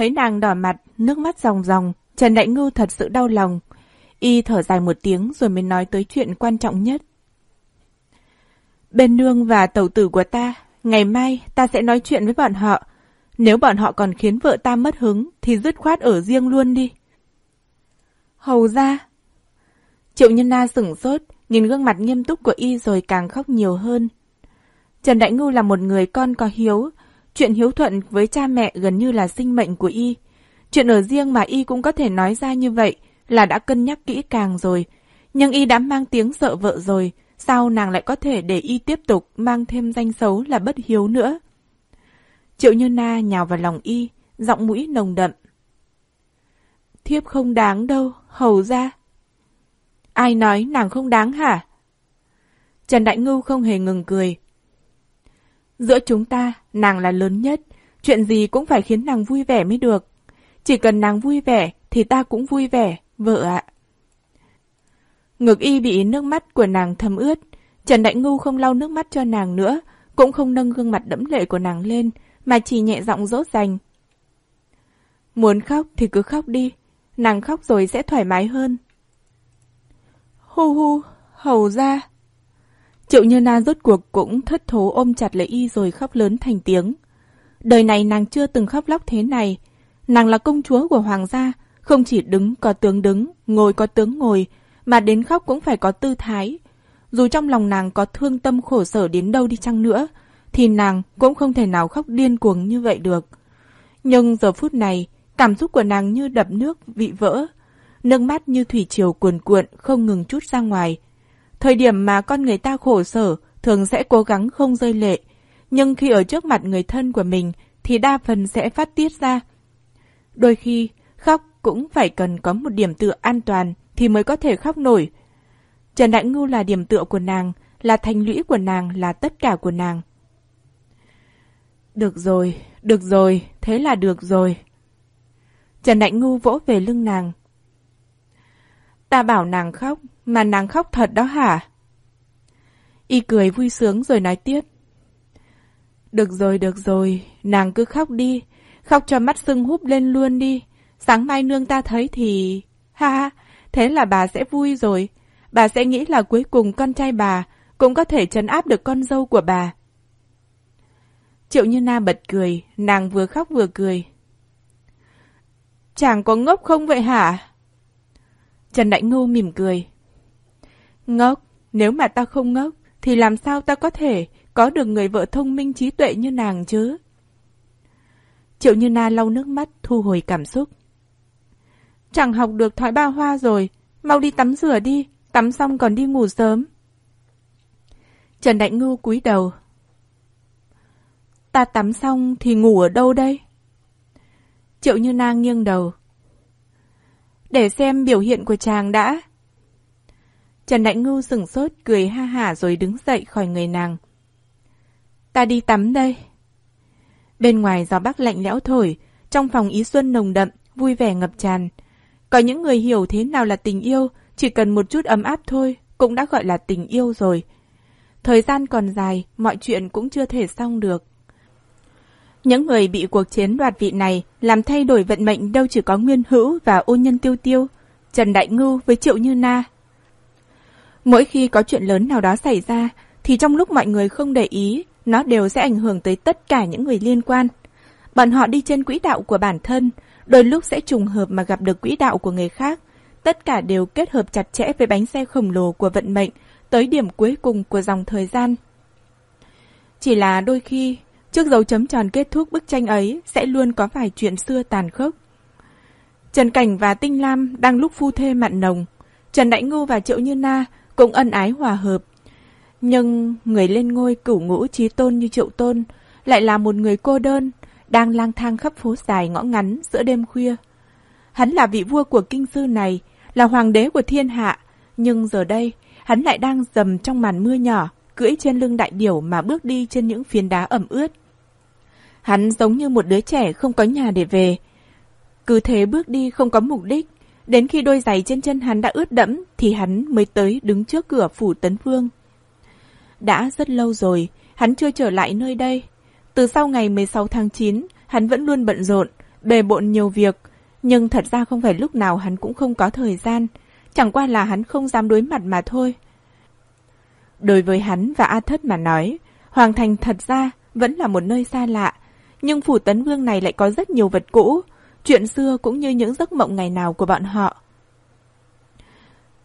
Thấy nàng đỏ mặt, nước mắt ròng ròng, Trần Đại Ngưu thật sự đau lòng. Y thở dài một tiếng rồi mới nói tới chuyện quan trọng nhất. Bên nương và tẩu tử của ta, ngày mai ta sẽ nói chuyện với bọn họ. Nếu bọn họ còn khiến vợ ta mất hứng thì dứt khoát ở riêng luôn đi. Hầu ra. Triệu Nhân Na sửng sốt, nhìn gương mặt nghiêm túc của y rồi càng khóc nhiều hơn. Trần Đại Ngưu là một người con có hiếu, chuyện hiếu thuận với cha mẹ gần như là sinh mệnh của y. Chuyện ở riêng mà y cũng có thể nói ra như vậy là đã cân nhắc kỹ càng rồi. Nhưng y đã mang tiếng sợ vợ rồi, sao nàng lại có thể để y tiếp tục mang thêm danh xấu là bất hiếu nữa? Triệu Như Na nhào vào lòng y, giọng mũi nồng đậm. Thiếp không đáng đâu, hầu ra. Ai nói nàng không đáng hả? Trần Đại Ngưu không hề ngừng cười. Giữa chúng ta, nàng là lớn nhất, chuyện gì cũng phải khiến nàng vui vẻ mới được. Chỉ cần nàng vui vẻ thì ta cũng vui vẻ, vợ ạ. Ngực y bị nước mắt của nàng thấm ướt. Trần Đại Ngưu không lau nước mắt cho nàng nữa, cũng không nâng gương mặt đẫm lệ của nàng lên, mà chỉ nhẹ giọng dỗ dành. Muốn khóc thì cứ khóc đi, nàng khóc rồi sẽ thoải mái hơn. Hu hu, hầu ra. Triệu Như Na rốt cuộc cũng thất thố ôm chặt lấy y rồi khóc lớn thành tiếng. Đời này nàng chưa từng khóc lóc thế này. Nàng là công chúa của hoàng gia, không chỉ đứng có tướng đứng, ngồi có tướng ngồi, mà đến khóc cũng phải có tư thái. Dù trong lòng nàng có thương tâm khổ sở đến đâu đi chăng nữa, thì nàng cũng không thể nào khóc điên cuồng như vậy được. Nhưng giờ phút này, cảm xúc của nàng như đập nước vị vỡ, nước mắt như thủy triều cuồn cuộn không ngừng chút ra ngoài. Thời điểm mà con người ta khổ sở thường sẽ cố gắng không rơi lệ, nhưng khi ở trước mặt người thân của mình thì đa phần sẽ phát tiết ra. Đôi khi, khóc cũng phải cần có một điểm tựa an toàn thì mới có thể khóc nổi. Trần Đại Ngưu là điểm tựa của nàng, là thành lũy của nàng, là tất cả của nàng. Được rồi, được rồi, thế là được rồi. Trần Đại Ngưu vỗ về lưng nàng. Ta bảo nàng khóc, mà nàng khóc thật đó hả? Y cười vui sướng rồi nói tiếp. Được rồi, được rồi, nàng cứ khóc đi, khóc cho mắt sưng húp lên luôn đi. Sáng mai nương ta thấy thì... Ha ha, thế là bà sẽ vui rồi. Bà sẽ nghĩ là cuối cùng con trai bà cũng có thể trấn áp được con dâu của bà. Triệu Như Na bật cười, nàng vừa khóc vừa cười. Chàng có ngốc không vậy hả? Trần Đại Ngô mỉm cười. Ngốc, nếu mà ta không ngốc, thì làm sao ta có thể có được người vợ thông minh trí tuệ như nàng chứ? Triệu Như Na lau nước mắt, thu hồi cảm xúc. Chẳng học được thói ba hoa rồi, mau đi tắm rửa đi, tắm xong còn đi ngủ sớm. Trần Đại Ngưu cúi đầu. Ta tắm xong thì ngủ ở đâu đây? Triệu Như Na nghiêng đầu. Để xem biểu hiện của chàng đã. Trần Đại Ngưu sừng sốt, cười ha hả rồi đứng dậy khỏi người nàng. Ta đi tắm đây. Bên ngoài gió bắc lạnh lẽo thổi, trong phòng ý xuân nồng đậm, vui vẻ ngập tràn. Có những người hiểu thế nào là tình yêu, chỉ cần một chút ấm áp thôi, cũng đã gọi là tình yêu rồi. Thời gian còn dài, mọi chuyện cũng chưa thể xong được. Những người bị cuộc chiến đoạt vị này làm thay đổi vận mệnh đâu chỉ có Nguyên Hữu và ôn nhân tiêu tiêu, Trần Đại Ngưu với Triệu Như Na. Mỗi khi có chuyện lớn nào đó xảy ra, thì trong lúc mọi người không để ý, nó đều sẽ ảnh hưởng tới tất cả những người liên quan. Bọn họ đi trên quỹ đạo của bản thân, đôi lúc sẽ trùng hợp mà gặp được quỹ đạo của người khác. Tất cả đều kết hợp chặt chẽ với bánh xe khổng lồ của vận mệnh, tới điểm cuối cùng của dòng thời gian. Chỉ là đôi khi, trước dấu chấm tròn kết thúc bức tranh ấy sẽ luôn có vài chuyện xưa tàn khốc. Trần Cảnh và Tinh Lam đang lúc phu thê mặn nồng. Trần Đại Ngưu và Triệu Như Na cũng ân ái hòa hợp. Nhưng người lên ngôi cửu ngũ trí tôn như Triệu Tôn lại là một người cô đơn, đang lang thang khắp phố dài ngõ ngắn giữa đêm khuya. Hắn là vị vua của kinh sư này, là hoàng đế của thiên hạ, nhưng giờ đây hắn lại đang dầm trong màn mưa nhỏ, cưỡi trên lưng đại điểu mà bước đi trên những phiến đá ẩm ướt. Hắn giống như một đứa trẻ không có nhà để về. Cứ thế bước đi không có mục đích, đến khi đôi giày trên chân hắn đã ướt đẫm thì hắn mới tới đứng trước cửa phủ Tấn Vương. Đã rất lâu rồi, hắn chưa trở lại nơi đây. Từ sau ngày 16 tháng 9, hắn vẫn luôn bận rộn, bề bộn nhiều việc, nhưng thật ra không phải lúc nào hắn cũng không có thời gian, chẳng qua là hắn không dám đối mặt mà thôi. Đối với hắn và A Thất mà nói, Hoàng Thành thật ra vẫn là một nơi xa lạ, nhưng phủ tấn vương này lại có rất nhiều vật cũ, chuyện xưa cũng như những giấc mộng ngày nào của bọn họ.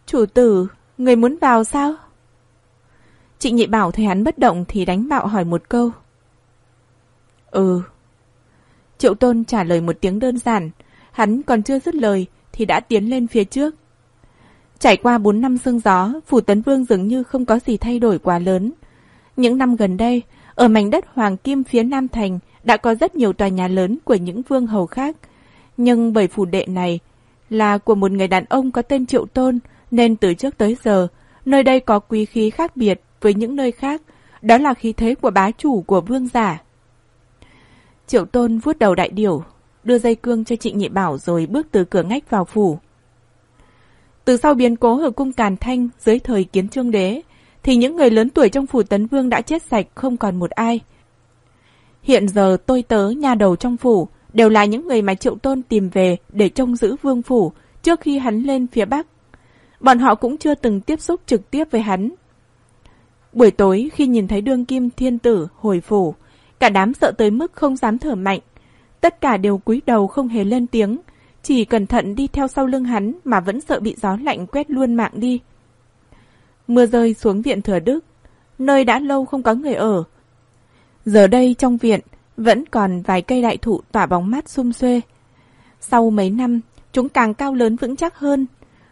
Chủ tử, người muốn vào sao? chị nhị bảo thấy hắn bất động thì đánh bạo hỏi một câu. Ừ. Triệu tôn trả lời một tiếng đơn giản, hắn còn chưa dứt lời thì đã tiến lên phía trước. Trải qua 4 năm sương gió, Phủ Tấn Vương dường như không có gì thay đổi quá lớn. Những năm gần đây, ở mảnh đất Hoàng Kim phía Nam Thành đã có rất nhiều tòa nhà lớn của những vương hầu khác. Nhưng bởi phủ đệ này là của một người đàn ông có tên Triệu Tôn, nên từ trước tới giờ, nơi đây có quý khí khác biệt với những nơi khác, đó là khí thế của bá chủ của vương giả. Triệu Tôn vuốt đầu đại điểu, đưa dây cương cho Trịnh Nhị Bảo rồi bước từ cửa ngách vào phủ. Từ sau biến cố ở cung Càn Thanh dưới thời kiến trương đế, thì những người lớn tuổi trong phủ Tấn Vương đã chết sạch không còn một ai. Hiện giờ tôi tớ nhà đầu trong phủ đều là những người mà Triệu Tôn tìm về để trông giữ vương phủ trước khi hắn lên phía Bắc. Bọn họ cũng chưa từng tiếp xúc trực tiếp với hắn. Buổi tối khi nhìn thấy đương kim thiên tử hồi phủ, cả đám sợ tới mức không dám thở mạnh. Tất cả đều cúi đầu không hề lên tiếng, chỉ cẩn thận đi theo sau lưng hắn mà vẫn sợ bị gió lạnh quét luôn mạng đi. Mưa rơi xuống viện Thừa Đức, nơi đã lâu không có người ở. Giờ đây trong viện vẫn còn vài cây đại thụ tỏa bóng mát xum xuê. Sau mấy năm, chúng càng cao lớn vững chắc hơn.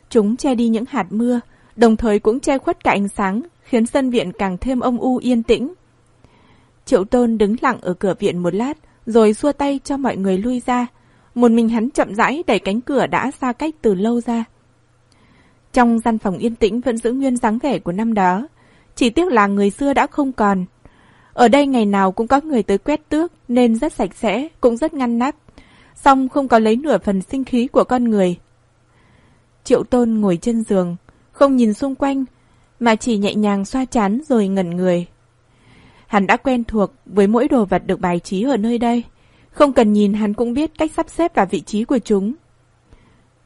Chúng che đi những hạt mưa, đồng thời cũng che khuất cả ánh sáng, khiến sân viện càng thêm âm u yên tĩnh. Triệu Tôn đứng lặng ở cửa viện một lát, rồi xua tay cho mọi người lui ra. Một mình hắn chậm rãi đẩy cánh cửa đã xa cách từ lâu ra. Trong gian phòng yên tĩnh vẫn giữ nguyên dáng vẻ của năm đó. Chỉ tiếc là người xưa đã không còn. Ở đây ngày nào cũng có người tới quét tước nên rất sạch sẽ, cũng rất ngăn nắp. Xong không có lấy nửa phần sinh khí của con người. Triệu Tôn ngồi trên giường, không nhìn xung quanh, mà chỉ nhẹ nhàng xoa chán rồi ngẩn người. Hắn đã quen thuộc với mỗi đồ vật được bài trí ở nơi đây. Không cần nhìn hắn cũng biết cách sắp xếp và vị trí của chúng.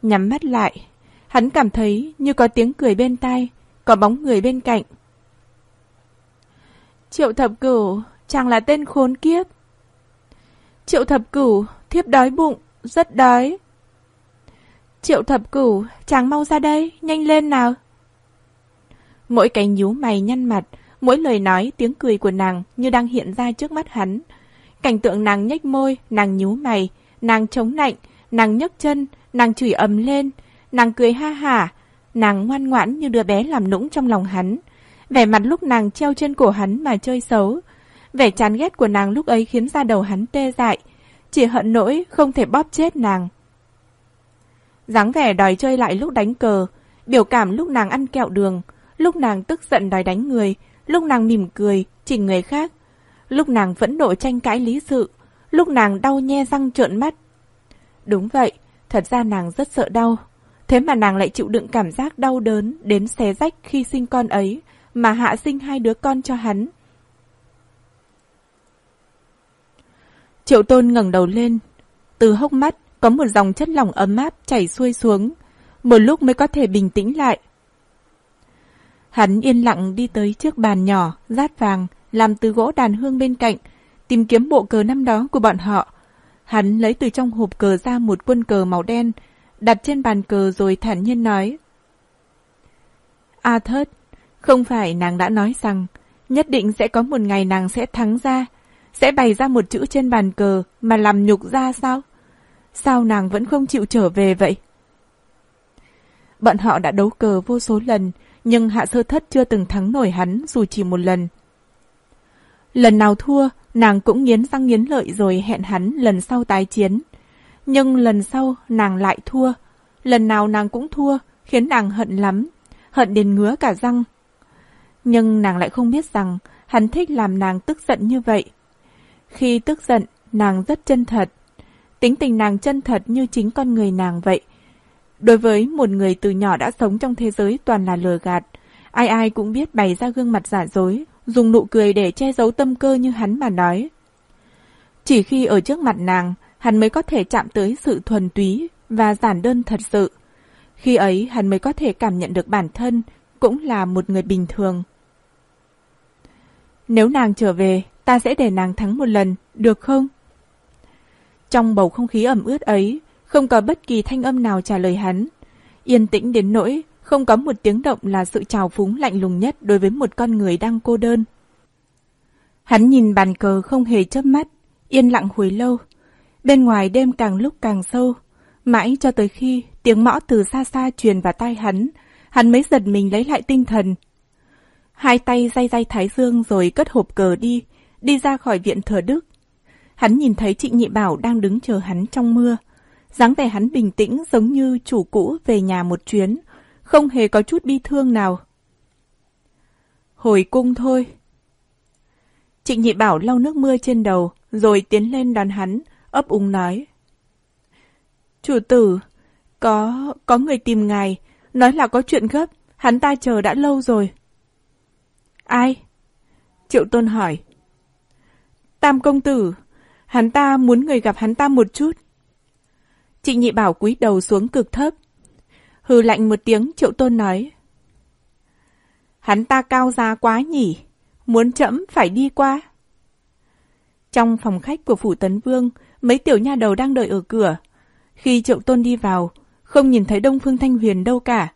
Nhắm mắt lại, hắn cảm thấy như có tiếng cười bên tai, có bóng người bên cạnh. Triệu thập cửu, chàng là tên khốn kiếp. Triệu thập cửu, thiếp đói bụng, rất đói. Triệu thập cửu, chàng mau ra đây, nhanh lên nào. Mỗi cái nhíu mày nhăn mặt, mỗi lời nói, tiếng cười của nàng như đang hiện ra trước mắt hắn. Cảnh tượng nàng nhếch môi, nàng nhíu mày, nàng chống nạnh, nàng nhấc chân, nàng chửi ầm lên, nàng cười ha hả, nàng ngoan ngoãn như đứa bé làm nũng trong lòng hắn. Vẻ mặt lúc nàng treo trên cổ hắn mà chơi xấu. Vẻ chán ghét của nàng lúc ấy khiến ra đầu hắn tê dại, chỉ hận nỗi không thể bóp chết nàng. dáng vẻ đòi chơi lại lúc đánh cờ, biểu cảm lúc nàng ăn kẹo đường, lúc nàng tức giận đòi đánh người, lúc nàng mỉm cười, chỉnh người khác, lúc nàng vẫn nộ tranh cãi lý sự, lúc nàng đau nhe răng trợn mắt. Đúng vậy, thật ra nàng rất sợ đau. Thế mà nàng lại chịu đựng cảm giác đau đớn đến xé rách khi sinh con ấy, mà hạ sinh hai đứa con cho hắn. Triệu tôn ngẩng đầu lên. Từ hốc mắt có một dòng chất lỏng ấm áp chảy xuôi xuống. Một lúc mới có thể bình tĩnh lại. Hắn yên lặng đi tới trước bàn nhỏ, rát vàng, làm từ gỗ đàn hương bên cạnh, tìm kiếm bộ cờ năm đó của bọn họ. Hắn lấy từ trong hộp cờ ra một quân cờ màu đen, đặt trên bàn cờ rồi thản nhiên nói. A thớt, không phải nàng đã nói rằng nhất định sẽ có một ngày nàng sẽ thắng ra, sẽ bày ra một chữ trên bàn cờ mà làm nhục ra sao? Sao nàng vẫn không chịu trở về vậy? Bọn họ đã đấu cờ vô số lần, nhưng Hạ Sơ Thất chưa từng thắng nổi hắn dù chỉ một lần. Lần nào thua, nàng cũng nghiến răng nghiến lợi rồi hẹn hắn lần sau tái chiến. Nhưng lần sau nàng lại thua. Lần nào nàng cũng thua, khiến nàng hận lắm, hận đến ngứa cả răng. Nhưng nàng lại không biết rằng hắn thích làm nàng tức giận như vậy. Khi tức giận, nàng rất chân thật. Tính tình nàng chân thật như chính con người nàng vậy. Đối với một người từ nhỏ đã sống trong thế giới toàn là lừa gạt, ai ai cũng biết bày ra gương mặt giả dối, dùng nụ cười để che giấu tâm cơ như hắn mà nói. Chỉ khi ở trước mặt nàng, hắn mới có thể chạm tới sự thuần túy và giản đơn thật sự. Khi ấy hắn mới có thể cảm nhận được bản thân cũng là một người bình thường. Nếu nàng trở về, ta sẽ để nàng thắng một lần, được không? Trong bầu không khí ẩm ướt ấy, không có bất kỳ thanh âm nào trả lời hắn. Yên tĩnh đến nỗi, không có một tiếng động là sự trào phúng lạnh lùng nhất đối với một con người đang cô đơn. Hắn nhìn bàn cờ không hề chớp mắt, yên lặng hồi lâu. Bên ngoài đêm càng lúc càng sâu, mãi cho tới khi tiếng mõ từ xa xa truyền vào tai hắn, hắn mới giật mình lấy lại tinh thần. Hai tay day day thái dương rồi cất hộp cờ đi, đi ra khỏi viện thờ đức. Hắn nhìn thấy chị Nhị Bảo đang đứng chờ hắn trong mưa. dáng vẻ hắn bình tĩnh giống như chủ cũ về nhà một chuyến, không hề có chút bi thương nào. Hồi cung thôi. Trịnh Nhị Bảo lau nước mưa trên đầu, rồi tiến lên đón hắn, ấp úng nói. Chủ tử, có, có người tìm ngài, nói là có chuyện gấp, hắn ta chờ đã lâu rồi. Ai? Triệu Tôn hỏi. Tam công tử, hắn ta muốn người gặp hắn ta một chút. Trịnh Nhị Bảo cúi đầu xuống cực thấp. Hừ lạnh một tiếng Triệu Tôn nói. Hắn ta cao giá quá nhỉ, muốn chậm phải đi qua. Trong phòng khách của Phủ Tấn Vương, mấy tiểu nha đầu đang đợi ở cửa. Khi Triệu Tôn đi vào, không nhìn thấy Đông Phương Thanh Huyền đâu cả.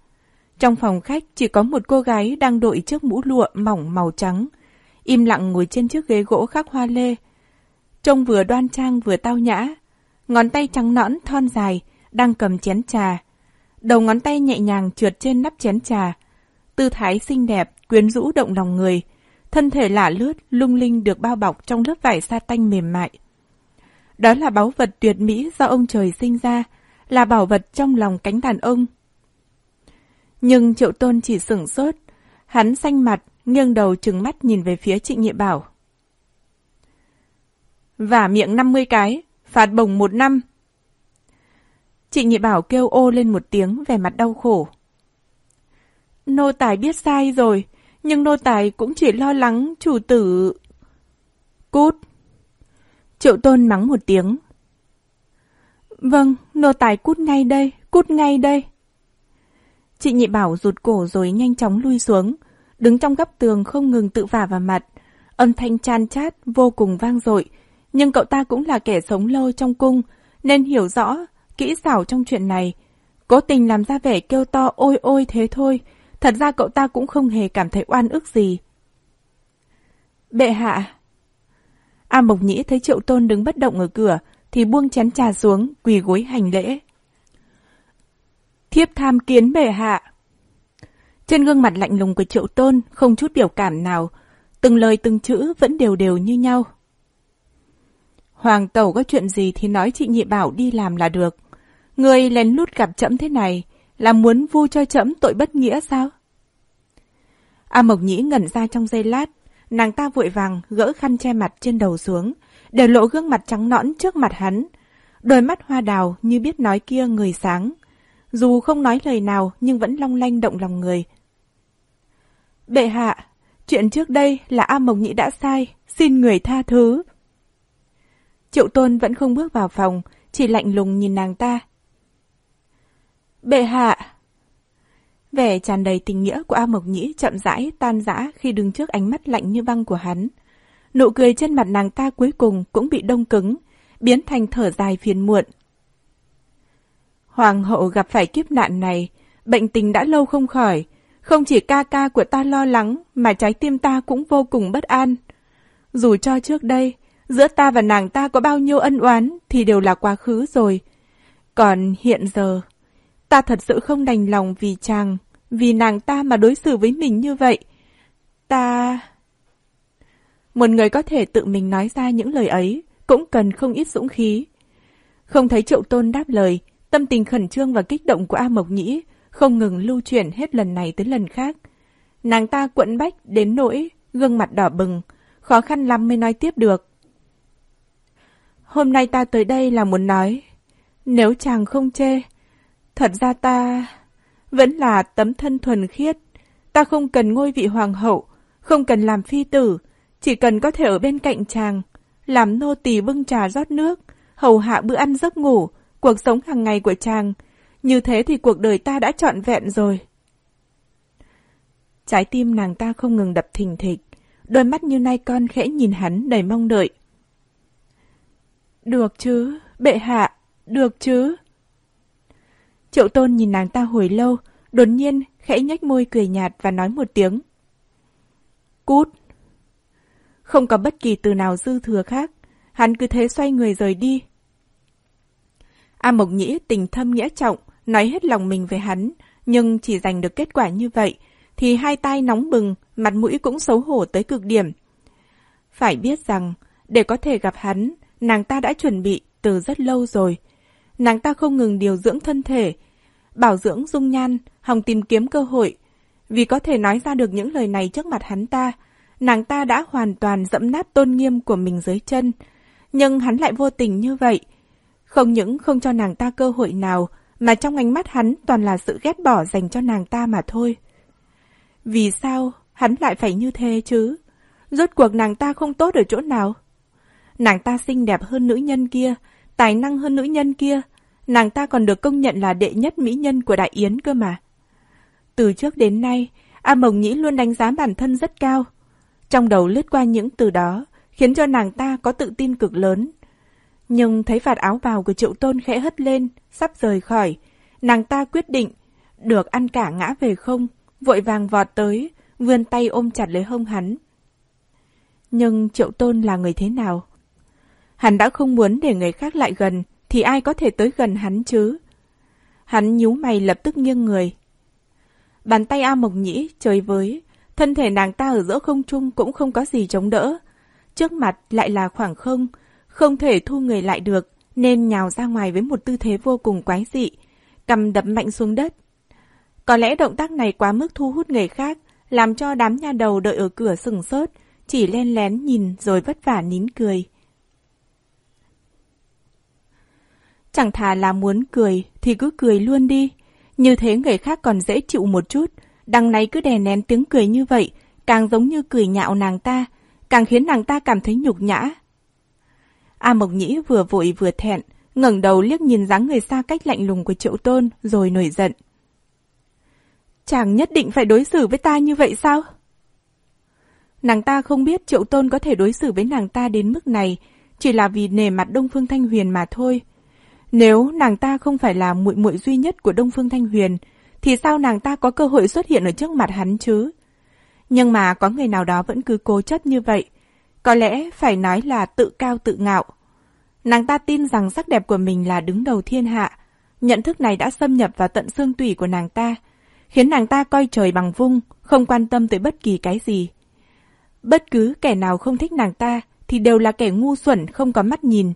Trong phòng khách chỉ có một cô gái đang đội chiếc mũ lụa mỏng màu trắng, im lặng ngồi trên chiếc ghế gỗ khắc hoa lê. Trông vừa đoan trang vừa tao nhã, ngón tay trắng nõn thon dài, đang cầm chén trà. Đầu ngón tay nhẹ nhàng trượt trên nắp chén trà. Tư thái xinh đẹp, quyến rũ động lòng người, thân thể lả lướt, lung linh được bao bọc trong lớp vải sa tanh mềm mại. Đó là báu vật tuyệt mỹ do ông trời sinh ra, là bảo vật trong lòng cánh đàn ông. Nhưng Triệu Tôn chỉ sửng sốt, hắn xanh mặt, nghiêng đầu trừng mắt nhìn về phía Trịnh Nhị Bảo. Vả miệng 50 cái, phạt bổng một năm. Trịnh Nhị Bảo kêu ô lên một tiếng vẻ mặt đau khổ. Nô tài biết sai rồi, nhưng nô tài cũng chỉ lo lắng chủ tử... Cút! Triệu Tôn mắng một tiếng. Vâng, nô tài cút ngay đây, cút ngay đây. Chị nhị bảo rụt cổ rồi nhanh chóng lui xuống, đứng trong góc tường không ngừng tự vả vào mặt. Âm thanh chan chát vô cùng vang dội, nhưng cậu ta cũng là kẻ sống lâu trong cung, nên hiểu rõ kỹ xảo trong chuyện này. Cố tình làm ra vẻ kêu to ôi ôi thế thôi, thật ra cậu ta cũng không hề cảm thấy oan ức gì. Bệ hạ, A Mộc Nhĩ thấy Triệu Tôn đứng bất động ở cửa, thì buông chén trà xuống, quỳ gối hành lễ. Thiếp tham kiến bệ hạ. Trên gương mặt lạnh lùng của Triệu Tôn không chút biểu cảm nào, từng lời từng chữ vẫn đều đều như nhau. Hoàng tẩu có chuyện gì thì nói chị nhị bảo đi làm là được. Người lén lút gặp chậm thế này là muốn vu cho chậm tội bất nghĩa sao? A Mộc Nhĩ ngẩn ra trong giây lát, Nàng ta vội vàng gỡ khăn che mặt trên đầu xuống, để lộ gương mặt trắng nõn trước mặt hắn. Đôi mắt hoa đào như biết nói kia người sáng. Dù không nói lời nào nhưng vẫn long lanh động lòng người. Bệ hạ, chuyện trước đây là A Mộc Nhĩ đã sai, xin người tha thứ. Triệu Tôn vẫn không bước vào phòng, chỉ lạnh lùng nhìn nàng ta. Bệ hạ, Vẻ tràn đầy tình nghĩa của A Mộc Nhĩ chậm rãi tan rã khi đứng trước ánh mắt lạnh như băng của hắn. Nụ cười trên mặt nàng ta cuối cùng cũng bị đông cứng, biến thành thở dài phiền muộn. Hoàng hậu gặp phải kiếp nạn này, bệnh tình đã lâu không khỏi. Không chỉ ca ca của ta lo lắng, mà trái tim ta cũng vô cùng bất an. Dù cho trước đây, giữa ta và nàng ta có bao nhiêu ân oán thì đều là quá khứ rồi. Còn hiện giờ, Ta thật sự không đành lòng vì chàng, vì nàng ta mà đối xử với mình như vậy. Ta... Một người có thể tự mình nói ra những lời ấy, cũng cần không ít dũng khí. Không thấy triệu tôn đáp lời, tâm tình khẩn trương và kích động của A Mộc Nhĩ không ngừng lưu chuyển hết lần này tới lần khác. Nàng ta quẫn bách đến nỗi, gương mặt đỏ bừng, khó khăn lắm mới nói tiếp được. Hôm nay ta tới đây là muốn nói, nếu chàng không chê, Thật ra ta vẫn là tấm thân thuần khiết. Ta không cần ngôi vị hoàng hậu, không cần làm phi tử, chỉ cần có thể ở bên cạnh chàng, làm nô tỳ bưng trà rót nước, hầu hạ bữa ăn giấc ngủ, cuộc sống hàng ngày của chàng. Như thế thì cuộc đời ta đã trọn vẹn rồi. Trái tim nàng ta không ngừng đập thình thịch, đôi mắt như nay con khẽ nhìn hắn đầy mong đợi. Được chứ, bệ hạ, được chứ. Triệu tôn nhìn nàng ta hồi lâu, đột nhiên khẽ nhếch môi cười nhạt và nói một tiếng. Cút. Không có bất kỳ từ nào dư thừa khác, hắn cứ thế xoay người rời đi. A Mộc Nhĩ tình thâm nghĩa trọng, nói hết lòng mình về hắn, nhưng chỉ giành được kết quả như vậy, thì hai tay nóng bừng, mặt mũi cũng xấu hổ tới cực điểm. Phải biết rằng, để có thể gặp hắn, nàng ta đã chuẩn bị từ rất lâu rồi. Nàng ta không ngừng điều dưỡng thân thể, bảo dưỡng dung nhan, hòng tìm kiếm cơ hội. Vì có thể nói ra được những lời này trước mặt hắn ta, nàng ta đã hoàn toàn dẫm nát tôn nghiêm của mình dưới chân. Nhưng hắn lại vô tình như vậy. Không những không cho nàng ta cơ hội nào, mà trong ánh mắt hắn toàn là sự ghét bỏ dành cho nàng ta mà thôi. Vì sao hắn lại phải như thế chứ? Rốt cuộc nàng ta không tốt ở chỗ nào? Nàng ta xinh đẹp hơn nữ nhân kia, tài năng hơn nữ nhân kia. Nàng ta còn được công nhận là đệ nhất mỹ nhân của Đại Yến cơ mà. Từ trước đến nay, A Mộng Nhĩ luôn đánh giá bản thân rất cao. Trong đầu lướt qua những từ đó, khiến cho nàng ta có tự tin cực lớn. Nhưng thấy vạt áo bào của triệu tôn khẽ hất lên, sắp rời khỏi. Nàng ta quyết định, được ăn cả ngã về không, vội vàng vọt tới, vươn tay ôm chặt lấy hông hắn. Nhưng triệu tôn là người thế nào? Hắn đã không muốn để người khác lại gần, thì ai có thể tới gần hắn chứ? Hắn nhíu mày lập tức nghiêng người. Bàn tay A Mộc Nhĩ chơi với, thân thể nàng ta ở giữa không trung cũng không có gì chống đỡ. Trước mặt lại là khoảng không, không thể thu người lại được, nên nhào ra ngoài với một tư thế vô cùng quái dị, cầm đập mạnh xuống đất. Có lẽ động tác này quá mức thu hút người khác, làm cho đám nhà đầu đợi ở cửa sừng sốt, chỉ len lén nhìn rồi vất vả nín cười. Chẳng thà là muốn cười thì cứ cười luôn đi. Như thế người khác còn dễ chịu một chút. Đằng này cứ đè nén tiếng cười như vậy, càng giống như cười nhạo nàng ta, càng khiến nàng ta cảm thấy nhục nhã. A Mộc Nhĩ vừa vội vừa thẹn, ngẩng đầu liếc nhìn dáng người xa cách lạnh lùng của Triệu Tôn rồi nổi giận. Chàng nhất định phải đối xử với ta như vậy sao? Nàng ta không biết Triệu Tôn có thể đối xử với nàng ta đến mức này, chỉ là vì nề mặt Đông Phương Thanh Huyền mà thôi. Nếu nàng ta không phải là muội muội duy nhất của Đông Phương Thanh Huyền, thì sao nàng ta có cơ hội xuất hiện ở trước mặt hắn chứ? Nhưng mà có người nào đó vẫn cứ cố chấp như vậy. Có lẽ phải nói là tự cao tự ngạo. Nàng ta tin rằng sắc đẹp của mình là đứng đầu thiên hạ. Nhận thức này đã xâm nhập vào tận xương tủy của nàng ta, khiến nàng ta coi trời bằng vung, không quan tâm tới bất kỳ cái gì. Bất cứ kẻ nào không thích nàng ta thì đều là kẻ ngu xuẩn không có mắt nhìn,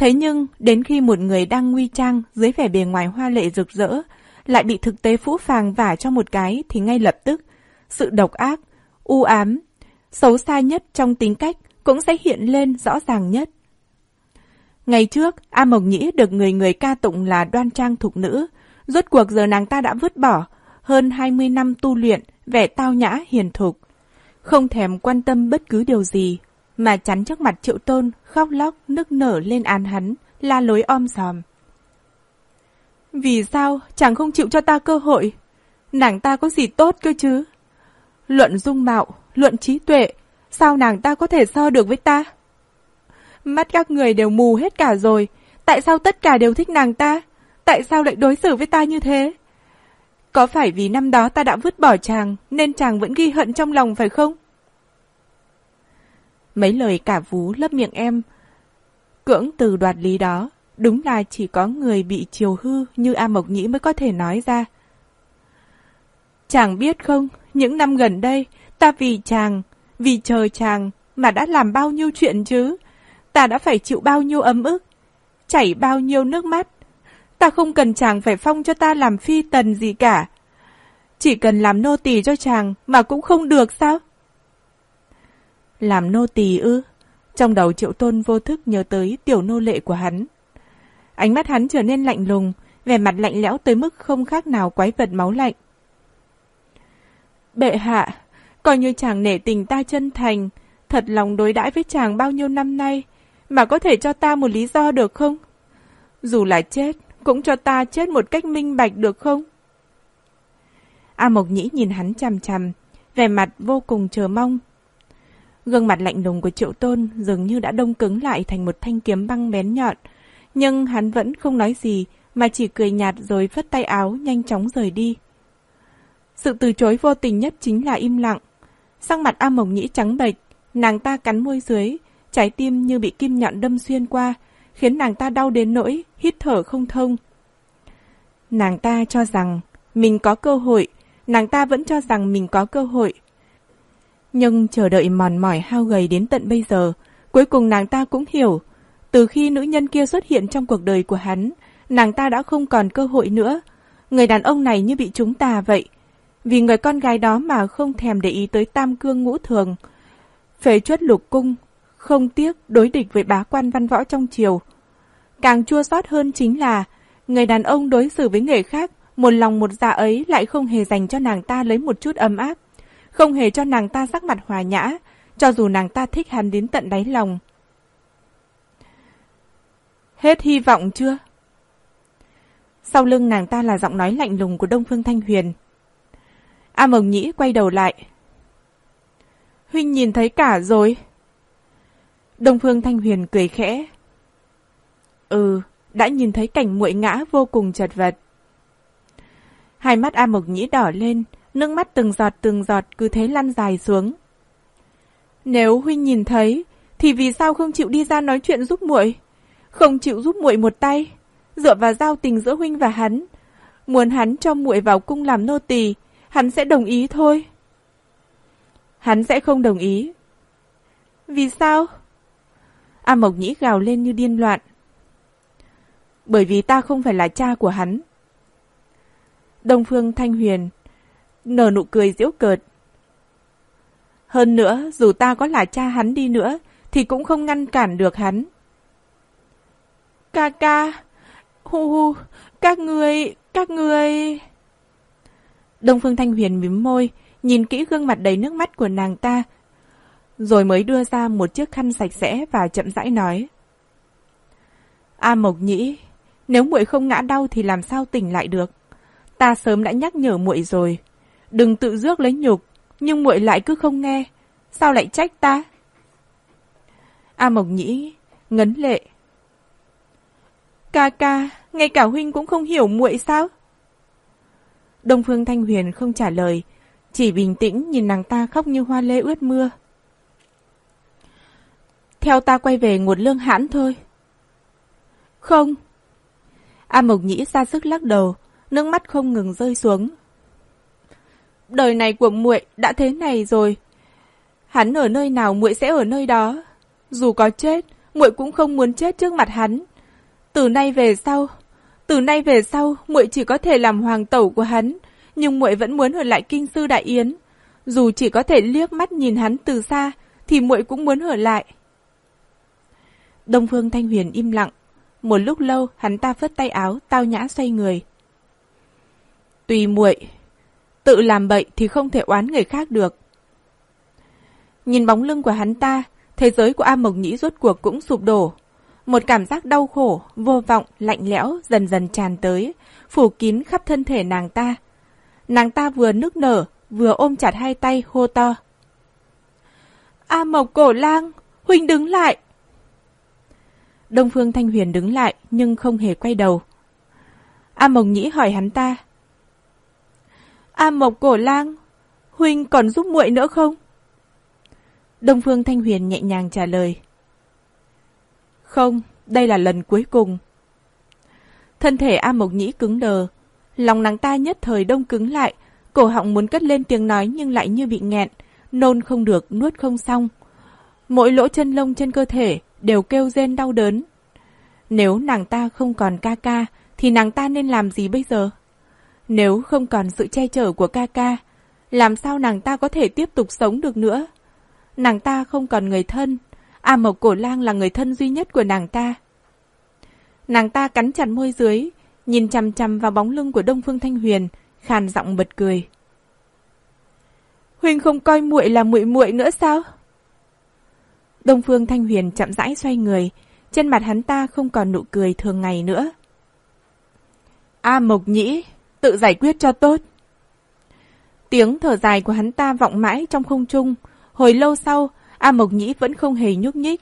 Thế nhưng, đến khi một người đang nguy trang dưới vẻ bề ngoài hoa lệ rực rỡ, lại bị thực tế phũ phàng vả cho một cái thì ngay lập tức, sự độc ác, u ám, xấu xa nhất trong tính cách cũng sẽ hiện lên rõ ràng nhất. Ngày trước, A Mộc Nhĩ được người người ca tụng là đoan trang thục nữ, rốt cuộc giờ nàng ta đã vứt bỏ hơn 20 năm tu luyện, vẻ tao nhã hiền thục, không thèm quan tâm bất cứ điều gì mà chắn trước mặt triệu tôn, khóc lóc, nức nở lên án hắn, la lối om sòm. Vì sao chàng không chịu cho ta cơ hội? Nàng ta có gì tốt cơ chứ? Luận dung mạo, luận trí tuệ, sao nàng ta có thể so được với ta? Mắt các người đều mù hết cả rồi, tại sao tất cả đều thích nàng ta? Tại sao lại đối xử với ta như thế? Có phải vì năm đó ta đã vứt bỏ chàng, nên chàng vẫn ghi hận trong lòng phải không? Mấy lời cả vú lấp miệng em. Cưỡng từ đoạt lý đó, đúng là chỉ có người bị chiều hư như A Mộc Nhĩ mới có thể nói ra. Chàng biết không, những năm gần đây, ta vì chàng, vì chờ chàng mà đã làm bao nhiêu chuyện chứ. Ta đã phải chịu bao nhiêu ấm ức, chảy bao nhiêu nước mắt. Ta không cần chàng phải phong cho ta làm phi tần gì cả. Chỉ cần làm nô tỳ cho chàng mà cũng không được sao? Làm nô tỳ ư? Trong đầu triệu tôn vô thức nhớ tới tiểu nô lệ của hắn. Ánh mắt hắn trở nên lạnh lùng, vẻ mặt lạnh lẽo tới mức không khác nào quái vật máu lạnh. Bệ hạ, coi như chàng nể tình ta chân thành, thật lòng đối đãi với chàng bao nhiêu năm nay, mà có thể cho ta một lý do được không? Dù là chết, cũng cho ta chết một cách minh bạch được không? A Mộc Nhĩ nhìn hắn chằm chằm, vẻ mặt vô cùng chờ mong. Gương mặt lạnh lùng của Triệu Tôn dường như đã đông cứng lại thành một thanh kiếm băng bén nhọn, nhưng hắn vẫn không nói gì mà chỉ cười nhạt rồi phất tay áo nhanh chóng rời đi. Sự từ chối vô tình nhất chính là im lặng. Sang mặt A Mộng Nhĩ trắng bệch, nàng ta cắn môi dưới, trái tim như bị kim nhọn đâm xuyên qua, khiến nàng ta đau đến nỗi hít thở không thông. Nàng ta cho rằng mình có cơ hội, nàng ta vẫn cho rằng mình có cơ hội. Nhưng chờ đợi mòn mỏi hao gầy đến tận bây giờ, cuối cùng nàng ta cũng hiểu, từ khi nữ nhân kia xuất hiện trong cuộc đời của hắn, nàng ta đã không còn cơ hội nữa. Người đàn ông này như bị chúng ta vậy. Vì người con gái đó mà không thèm để ý tới tam cương ngũ thường. Phế chuất lục cung, không tiếc đối địch với bá quan văn võ trong triều. Càng chua xót hơn chính là, người đàn ông đối xử với người khác, một lòng một dạ ấy lại không hề dành cho nàng ta lấy một chút ấm áp, không hề cho nàng ta sắc mặt hòa nhã, cho dù nàng ta thích hắn đến tận đáy lòng. Hết hy vọng chưa? Sau lưng nàng ta là giọng nói lạnh lùng của Đông Phương Thanh Huyền. A Mộng Nhĩ quay đầu lại. Huynh nhìn thấy cả rồi. Đông Phương Thanh Huyền cười khẽ. Ừ, đã nhìn thấy cảnh muội ngã vô cùng chật vật. Hai mắt A Mộc Nhĩ đỏ lên, nước mắt từng giọt từng giọt cứ thế lăn dài xuống. Nếu huynh nhìn thấy, thì vì sao không chịu đi ra nói chuyện giúp muội? Không chịu giúp muội một tay, dựa vào giao tình giữa huynh và hắn. Muốn hắn cho muội vào cung làm nô tỳ, hắn sẽ đồng ý thôi. Hắn sẽ không đồng ý. Vì sao? A Mộc Nhĩ gào lên như điên loạn. Bởi vì ta không phải là cha của hắn. Đông Phương Thanh Huyền nở nụ cười giễu cợt. Hơn nữa, dù ta có là cha hắn đi nữa, thì cũng không ngăn cản được hắn. Ca ca, hu hu, các người, các người... Đông Phương Thanh Huyền mím môi, nhìn kỹ gương mặt đầy nước mắt của nàng ta, rồi mới đưa ra một chiếc khăn sạch sẽ và chậm rãi nói. A Mộc Nhĩ, nếu muội không ngã đau thì làm sao tỉnh lại được? Ta sớm đã nhắc nhở muội rồi, đừng tự rước lấy nhục, nhưng muội lại cứ không nghe, sao lại trách ta? A Mộc Nhĩ ngấn lệ. Ca ca, ngay cả huynh cũng không hiểu muội sao? Đông Phương Thanh Huyền không trả lời, chỉ bình tĩnh nhìn nàng ta khóc như hoa lê ướt mưa. Theo ta quay về nguồn lương hãn thôi. Không. A Mộc Nhĩ ra sức lắc đầu, nước mắt không ngừng rơi xuống. Đời này của muội đã thế này rồi. Hắn ở nơi nào muội sẽ ở nơi đó. Dù có chết, muội cũng không muốn chết trước mặt hắn. Từ nay về sau, từ nay về sau, muội chỉ có thể làm hoàng tẩu của hắn, nhưng muội vẫn muốn ở lại kinh sư đại yến. Dù chỉ có thể liếc mắt nhìn hắn từ xa, thì muội cũng muốn ở lại. Đông Phương Thanh Huyền im lặng. Một lúc lâu, hắn ta phất tay áo, tao nhã xoay người. Tùy muội, tự làm bậy thì không thể oán người khác được. Nhìn bóng lưng của hắn ta, thế giới của A Mộc Nhĩ rốt cuộc cũng sụp đổ. Một cảm giác đau khổ, vô vọng, lạnh lẽo dần dần tràn tới, phủ kín khắp thân thể nàng ta. Nàng ta vừa nức nở, vừa ôm chặt hai tay hô to. A Mộc Cổ Lang, Huynh đứng lại! Đông Phương Thanh Huyền đứng lại nhưng không hề quay đầu. A Mộc Nhĩ hỏi hắn ta. A Mộc Cổ Lang, Huynh còn giúp muội nữa không? Đông Phương Thanh Huyền nhẹ nhàng trả lời. Không, đây là lần cuối cùng. Thân thể A Mộc Nhĩ cứng đờ, lòng nàng ta nhất thời đông cứng lại, cổ họng muốn cất lên tiếng nói nhưng lại như bị nghẹn, nôn không được, nuốt không xong. Mỗi lỗ chân lông trên cơ thể đều kêu rên đau đớn. Nếu nàng ta không còn ca ca, thì nàng ta nên làm gì bây giờ? Nếu không còn sự che chở của ca ca, làm sao nàng ta có thể tiếp tục sống được nữa? Nàng ta không còn người thân, A Mộc Cổ Lang là người thân duy nhất của nàng ta. Nàng ta cắn chặt môi dưới, nhìn chằm chằm vào bóng lưng của Đông Phương Thanh Huyền, khàn giọng bật cười. Huynh không coi muội là muội muội nữa sao? Đông Phương Thanh Huyền chậm rãi xoay người, trên mặt hắn ta không còn nụ cười thường ngày nữa. A Mộc Nhĩ, tự giải quyết cho tốt. Tiếng thở dài của hắn ta vọng mãi trong không trung. Hồi lâu sau, A Mộc Nhĩ vẫn không hề nhúc nhích.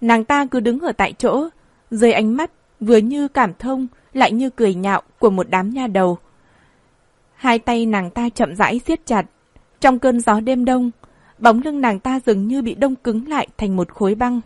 Nàng ta cứ đứng ở tại chỗ, dưới ánh mắt vừa như cảm thông, lại như cười nhạo của một đám nha đầu. Hai tay nàng ta chậm rãi siết chặt. Trong cơn gió đêm đông, bóng lưng nàng ta dường như bị đông cứng lại thành một khối băng.